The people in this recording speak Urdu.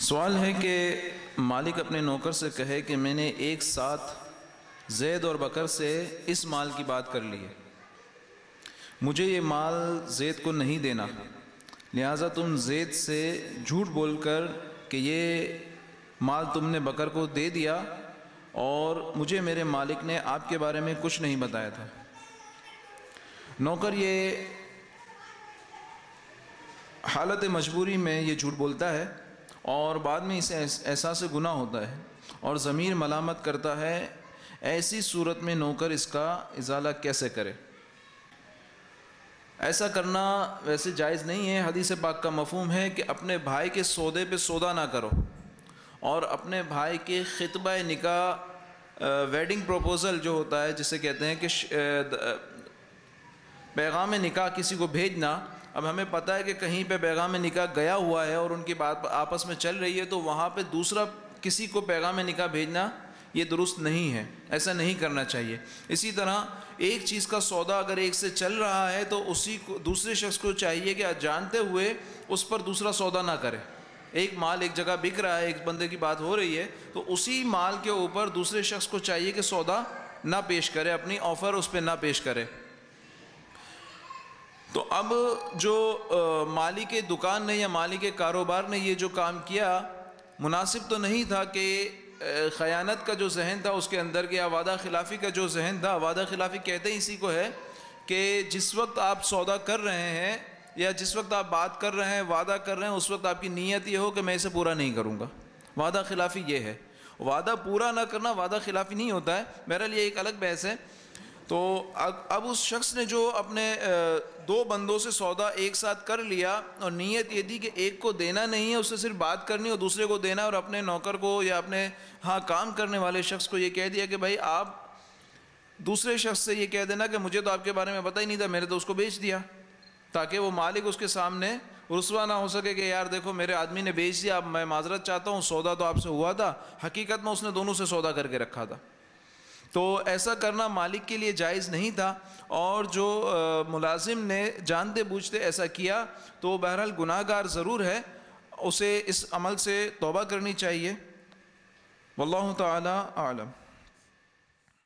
سوال ہے کہ مالک اپنے نوکر سے کہے کہ میں نے ایک ساتھ زید اور بکر سے اس مال کی بات کر لی ہے۔ مجھے یہ مال زید کو نہیں دینا۔ لہٰذا تم زید سے جھوٹ بول کر کہ یہ مال تم نے بکر کو دے دیا اور مجھے میرے مالک نے آپ کے بارے میں کچھ نہیں بتایا تھا۔ نوکر یہ حالت مجبوری میں یہ جھوٹ بولتا ہے۔ اور بعد میں اسے احساس گناہ ہوتا ہے اور ضمیر ملامت کرتا ہے، ایسی صورت میں نوکر اس کا ازالہ کیسے کرے؟ ایسا کرنا ویسے جائز نہیں ہے، حدیث پاک کا مفہوم ہے کہ اپنے بھائی کے سودے پہ سودا نہ کرو اور اپنے بھائی کے خطبہ نکاح ویڈنگ پروپوزل جو ہوتا ہے، جسے کہتے ہیں کہ پیغام نکاح کسی کو بھیجنا اب ہمیں پتہ ہے کہ کہیں پہ پیغام نکاح گیا ہوا ہے اور ان کی بات آپس میں چل رہی ہے، تو وہاں پہ دوسرا کسی کو پیغام نکاح بھیجنا یہ درست نہیں ہے، ایسا نہیں کرنا چاہیے۔ اسی طرح ایک چیز کا سودا اگر ایک سے چل رہا ہے تو اسی کو، دوسرے شخص کو چاہیے کہ جانتے ہوئے اس پر دوسرا سودا نہ کرے۔ ایک مال ایک جگہ بک رہا ہے، ایک بندے کی بات ہو رہی ہے، تو اسی مال کے اوپر دوسرے شخص کو چاہیے کہ سودا نہ پیش کرے، اپنی آفر اس پہ نہ پیش کرے۔ تو اب جو مالی کے دکان نے یا مالی کے کاروبار نے یہ جو کام کیا، مناسب تو نہیں تھا کہ خیانت کا جو ذہن تھا، اس کے اندر یا وعدہ خلافی کا جو ذہن تھا، وعدہ خلافی کہتے ہیں اسی کو ہے کہ جس وقت آپ سودا کر رہے ہیں یا جس وقت آپ بات کر رہے ہیں، وعدہ کر رہے ہیں، اس وقت آپ کی نیت یہ ہو کہ میں اسے پورا نہیں کروں گا۔ وعدہ خلافی یہ ہے۔ وعدہ پورا نہ کرنا، وعدہ خلافی نہیں ہوتا ہے۔ بہرحال یہ ایک الگ بحث ہے۔ تو اب اس شخص نے جو اپنے دو بندوں سے سودا ایک ساتھ کر لیا اور نیت یہ تھی کہ ایک کو دینا نہیں ہے، اس سے صرف بات کرنی اور دوسرے کو دینا اور اپنے نوکر کو یا اپنے ہاں کام کرنے والے شخص کو یہ کہہ دیا کہ بھائی آپ دوسرے شخص سے یہ کہہ دینا کہ مجھے تو آپ کے بارے میں پتہ ہی نہیں تھا، میں نے تو اس کو بیچ دیا تاکہ وہ مالک اس کے سامنے رسوا نہ ہو سکے کہ یار دیکھو میرے آدمی نے بیچ دیا، اب میں معذرت چاہتا ہوں، سودا تو آپ سے ہوا تھا، حقیقت میں اس نے دونوں سے سودا کر کے رکھا تھا۔ تو ایسا کرنا مالک کے لیے جائز نہیں تھا اور جو ملازم نے جانتے بوجھتے ایسا کیا تو بہرحال گناہ گار ضرور ہے، اسے اس عمل سے توبہ کرنی چاہیے۔ واللہ تعالی عالم